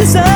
is a